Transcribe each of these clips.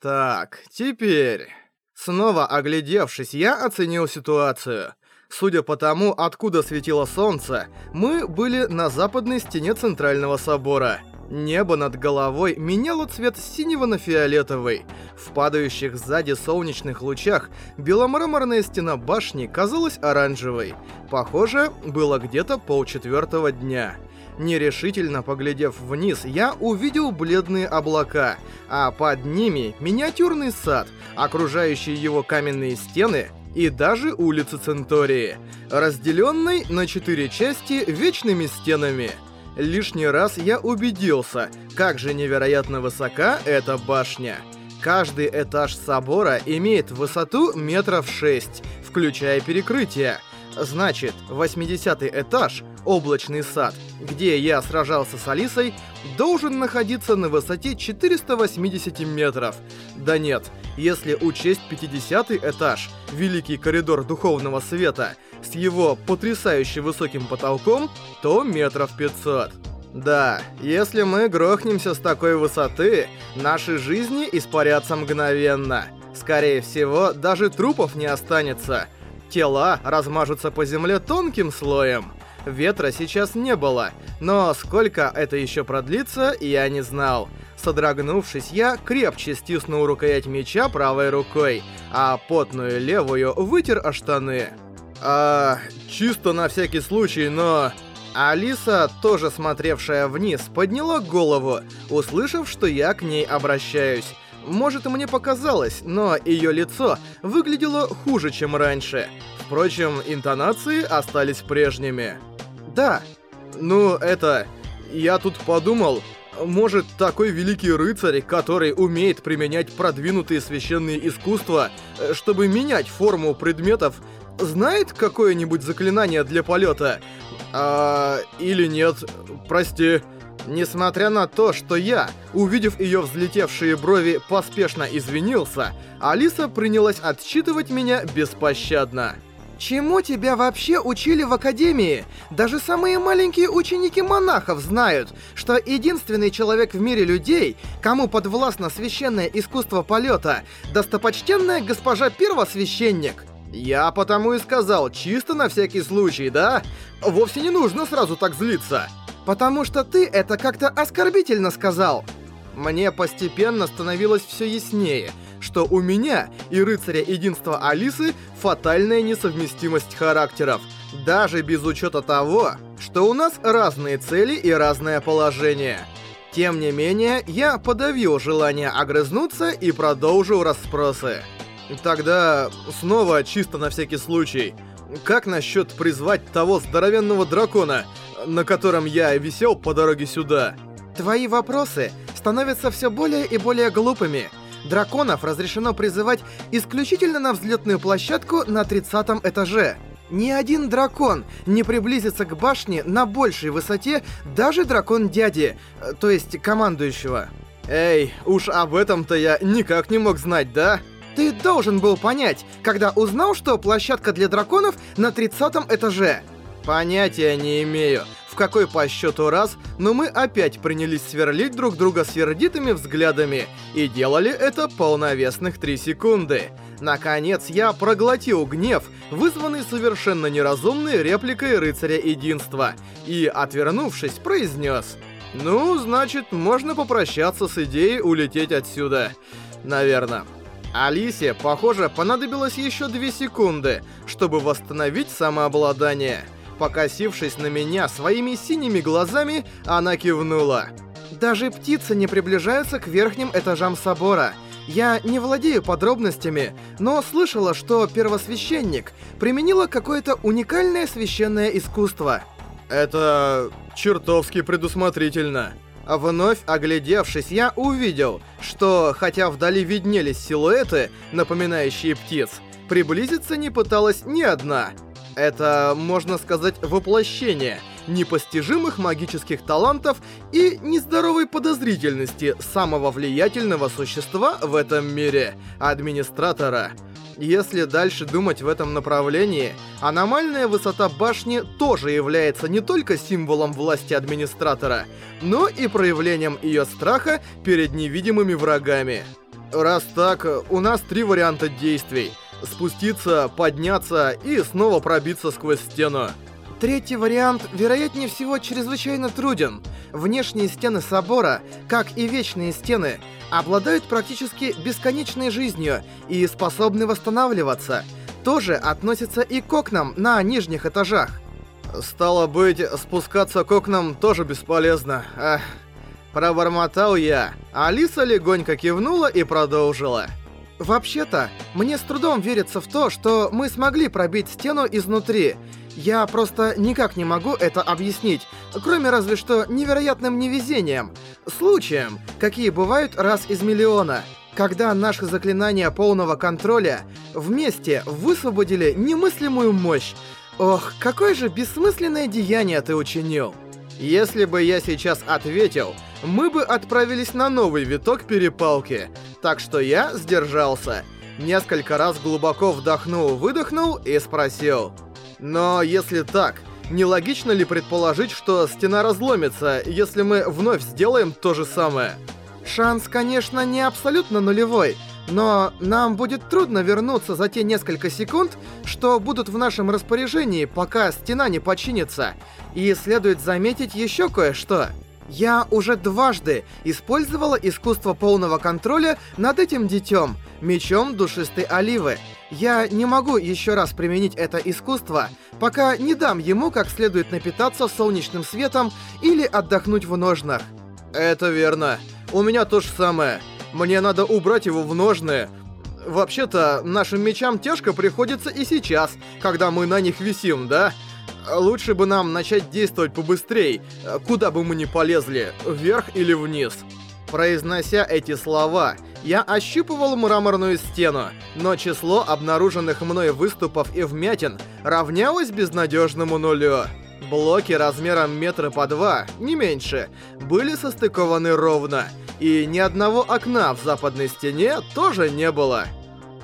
Так, теперь... Снова оглядевшись, я оценил ситуацию. Судя по тому, откуда светило солнце, мы были на западной стене Центрального собора. Небо над головой меняло цвет синего на фиолетовый. В падающих сзади солнечных лучах беломраморная стена башни казалась оранжевой. Похоже, было где-то полчетвертого дня. Нерешительно поглядев вниз, я увидел бледные облака, а под ними миниатюрный сад, окружающий его каменные стены и даже улицы Центории, разделенной на четыре части вечными стенами. Лишний раз я убедился, как же невероятно высока эта башня. Каждый этаж собора имеет высоту метров 6, включая перекрытие. Значит, 80 этаж, облачный сад, где я сражался с Алисой, должен находиться на высоте 480 метров. Да нет, если учесть 50 этаж, великий коридор духовного света, с его потрясающе высоким потолком, то метров 500. Да, если мы грохнемся с такой высоты, наши жизни испарятся мгновенно. Скорее всего, даже трупов не останется. Тела размажутся по земле тонким слоем. Ветра сейчас не было, но сколько это еще продлится, я не знал. Содрогнувшись, я крепче стиснул рукоять меча правой рукой, а потную левую вытер о штаны. А, чисто на всякий случай, но... Алиса, тоже смотревшая вниз, подняла голову, услышав, что я к ней обращаюсь. Может, мне показалось, но ее лицо выглядело хуже, чем раньше. Впрочем, интонации остались прежними. «Да, ну это... Я тут подумал, может, такой великий рыцарь, который умеет применять продвинутые священные искусства, э, чтобы менять форму предметов, знает какое-нибудь заклинание для полета? А, или нет, прости. Несмотря на то, что я, увидев ее взлетевшие брови, поспешно извинился, Алиса принялась отчитывать меня беспощадно. Чему тебя вообще учили в Академии? Даже самые маленькие ученики монахов знают, что единственный человек в мире людей, кому подвластно священное искусство полета, достопочтенная госпожа Первосвященник. Я потому и сказал, чисто на всякий случай, да? Вовсе не нужно сразу так злиться. Потому что ты это как-то оскорбительно сказал. Мне постепенно становилось все яснее, что у меня и рыцаря единства Алисы фатальная несовместимость характеров, даже без учета того, что у нас разные цели и разное положение. Тем не менее, я подавил желание огрызнуться и продолжил расспросы. Тогда снова чисто на всякий случай. Как насчет призвать того здоровенного дракона, на котором я висел по дороге сюда? Твои вопросы становятся все более и более глупыми. Драконов разрешено призывать исключительно на взлетную площадку на 30 этаже. Ни один дракон не приблизится к башне на большей высоте, даже дракон дяди, э, то есть командующего. Эй, уж об этом-то я никак не мог знать, да? Ты должен был понять, когда узнал, что площадка для драконов на 30 этаже. Понятия не имею, какой по счету раз, но мы опять принялись сверлить друг друга сердитыми взглядами и делали это полновесных 3 секунды. Наконец, я проглотил гнев, вызванный совершенно неразумной репликой Рыцаря Единства, и, отвернувшись, произнес... «Ну, значит, можно попрощаться с идеей улететь отсюда. Наверное». Алисе, похоже, понадобилось еще две секунды, чтобы восстановить самообладание. Покосившись на меня своими синими глазами, она кивнула. «Даже птицы не приближаются к верхним этажам собора. Я не владею подробностями, но слышала, что первосвященник применила какое-то уникальное священное искусство». «Это чертовски предусмотрительно». Вновь оглядевшись, я увидел, что, хотя вдали виднелись силуэты, напоминающие птиц, приблизиться не пыталась ни одна. Это, можно сказать, воплощение непостижимых магических талантов и нездоровой подозрительности самого влиятельного существа в этом мире — администратора — если дальше думать в этом направлении, аномальная высота башни тоже является не только символом власти администратора, но и проявлением ее страха перед невидимыми врагами. Раз так, у нас три варианта действий. Спуститься, подняться и снова пробиться сквозь стену. Третий вариант, вероятнее всего, чрезвычайно труден. Внешние стены собора, как и вечные стены, обладают практически бесконечной жизнью и способны восстанавливаться. Тоже относится и к окнам на нижних этажах. Стало быть, спускаться к окнам тоже бесполезно. Эх. Пробормотал я. Алиса легонько кивнула и продолжила. Вообще-то, мне с трудом верится в то, что мы смогли пробить стену изнутри. Я просто никак не могу это объяснить, кроме разве что невероятным невезением. Случаем, какие бывают раз из миллиона. Когда наши заклинания полного контроля вместе высвободили немыслимую мощь. Ох, какое же бессмысленное деяние ты учинил. Если бы я сейчас ответил, мы бы отправились на новый виток перепалки. Так что я сдержался. Несколько раз глубоко вдохнул-выдохнул и спросил. Но если так, нелогично ли предположить, что стена разломится, если мы вновь сделаем то же самое? Шанс, конечно, не абсолютно нулевой, но нам будет трудно вернуться за те несколько секунд, что будут в нашем распоряжении, пока стена не починится. И следует заметить еще кое-что. Я уже дважды использовала искусство полного контроля над этим детем, мечом душистой оливы. Я не могу еще раз применить это искусство, пока не дам ему как следует напитаться солнечным светом или отдохнуть в ножнах. Это верно. У меня то же самое. Мне надо убрать его в ножны. Вообще-то, нашим мечам тяжко приходится и сейчас, когда мы на них висим, да? Лучше бы нам начать действовать побыстрее, куда бы мы ни полезли, вверх или вниз. Произнося эти слова, я ощупывал мраморную стену, но число обнаруженных мной выступов и вмятин равнялось безнадежному нулю. Блоки размером метра по два, не меньше, были состыкованы ровно, и ни одного окна в западной стене тоже не было.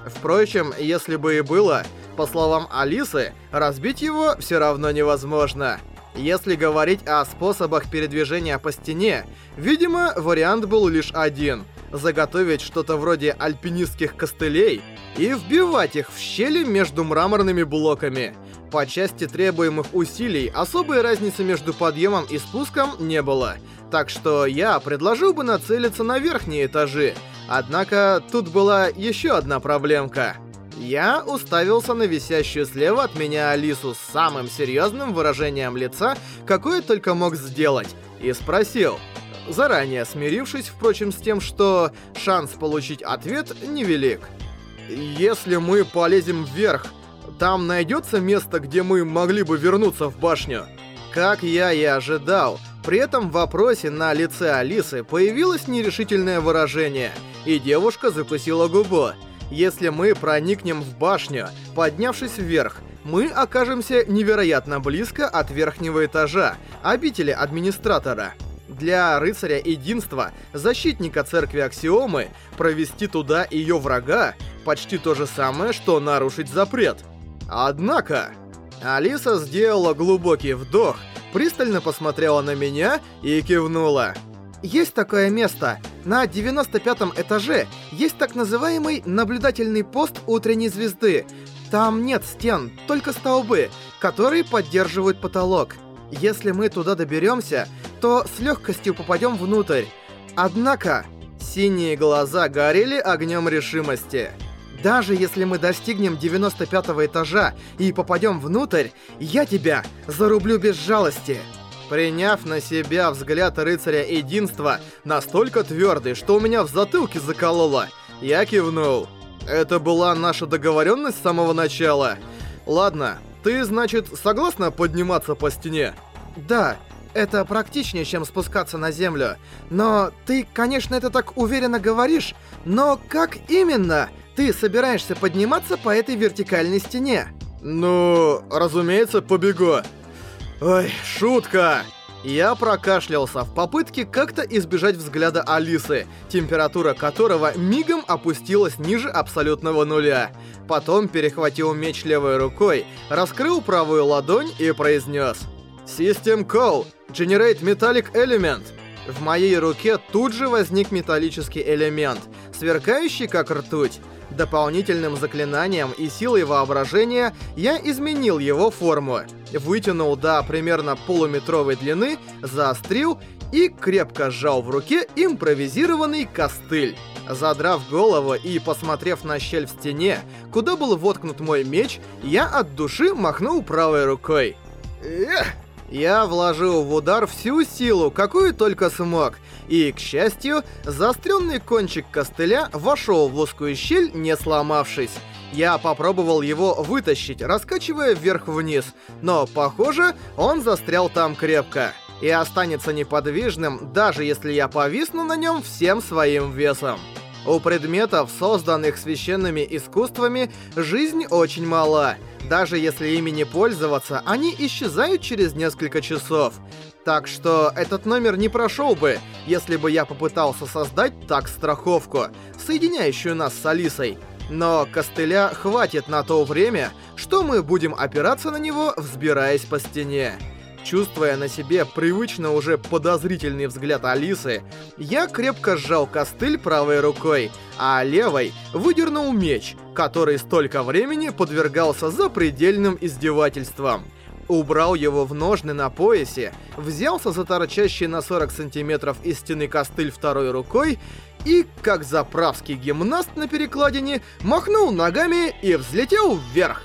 Впрочем, если бы и было, по словам Алисы, разбить его все равно невозможно. Если говорить о способах передвижения по стене, видимо, вариант был лишь один — заготовить что-то вроде альпинистских костылей и вбивать их в щели между мраморными блоками. По части требуемых усилий особой разницы между подъемом и спуском не было, так что я предложил бы нацелиться на верхние этажи. Однако тут была еще одна проблемка — я уставился на висящую слева от меня Алису с самым серьезным выражением лица, какое только мог сделать, и спросил, заранее смирившись, впрочем, с тем, что шанс получить ответ невелик. «Если мы полезем вверх, там найдется место, где мы могли бы вернуться в башню?» Как я и ожидал, при этом в вопросе на лице Алисы появилось нерешительное выражение, и девушка закусила губу. Если мы проникнем в башню, поднявшись вверх, мы окажемся невероятно близко от верхнего этажа, обители администратора. Для рыцаря единства, защитника церкви Аксиомы, провести туда ее врага почти то же самое, что нарушить запрет. Однако... Алиса сделала глубокий вдох, пристально посмотрела на меня и кивнула. Есть такое место. На 95 этаже есть так называемый наблюдательный пост утренней звезды. Там нет стен, только столбы, которые поддерживают потолок. Если мы туда доберемся, то с легкостью попадем внутрь. Однако, синие глаза горели огнем решимости. Даже если мы достигнем 95 этажа и попадем внутрь, я тебя зарублю без жалости. Приняв на себя взгляд рыцаря единства, настолько твердый, что у меня в затылке закололо, я кивнул. Это была наша договоренность с самого начала. Ладно, ты, значит, согласна подниматься по стене? Да, это практичнее, чем спускаться на землю. Но ты, конечно, это так уверенно говоришь, но как именно ты собираешься подниматься по этой вертикальной стене? Ну, разумеется, побегу. Ой, шутка! Я прокашлялся в попытке как-то избежать взгляда Алисы, температура которого мигом опустилась ниже абсолютного нуля. Потом перехватил меч левой рукой, раскрыл правую ладонь и произнес System Call, Generate Metallic Element. В моей руке тут же возник металлический элемент, сверкающий как ртуть. Дополнительным заклинанием и силой воображения я изменил его форму. Вытянул до примерно полуметровой длины, заострил и крепко сжал в руке импровизированный костыль. Задрав голову и посмотрев на щель в стене, куда был воткнут мой меч, я от души махнул правой рукой. Эх! Я вложил в удар всю силу, какую только смог, и, к счастью, заостренный кончик костыля вошел в узкую щель, не сломавшись. Я попробовал его вытащить, раскачивая вверх-вниз, но, похоже, он застрял там крепко и останется неподвижным, даже если я повисну на нем всем своим весом. У предметов, созданных священными искусствами, жизнь очень мала. Даже если ими не пользоваться, они исчезают через несколько часов. Так что этот номер не прошел бы, если бы я попытался создать так страховку, соединяющую нас с Алисой. Но костыля хватит на то время, что мы будем опираться на него, взбираясь по стене. Чувствуя на себе привычно уже подозрительный взгляд Алисы, я крепко сжал костыль правой рукой, а левой выдернул меч, который столько времени подвергался запредельным издевательствам. Убрал его в ножны на поясе, взялся за торчащий на 40 сантиметров из стены костыль второй рукой и, как заправский гимнаст на перекладине, махнул ногами и взлетел вверх.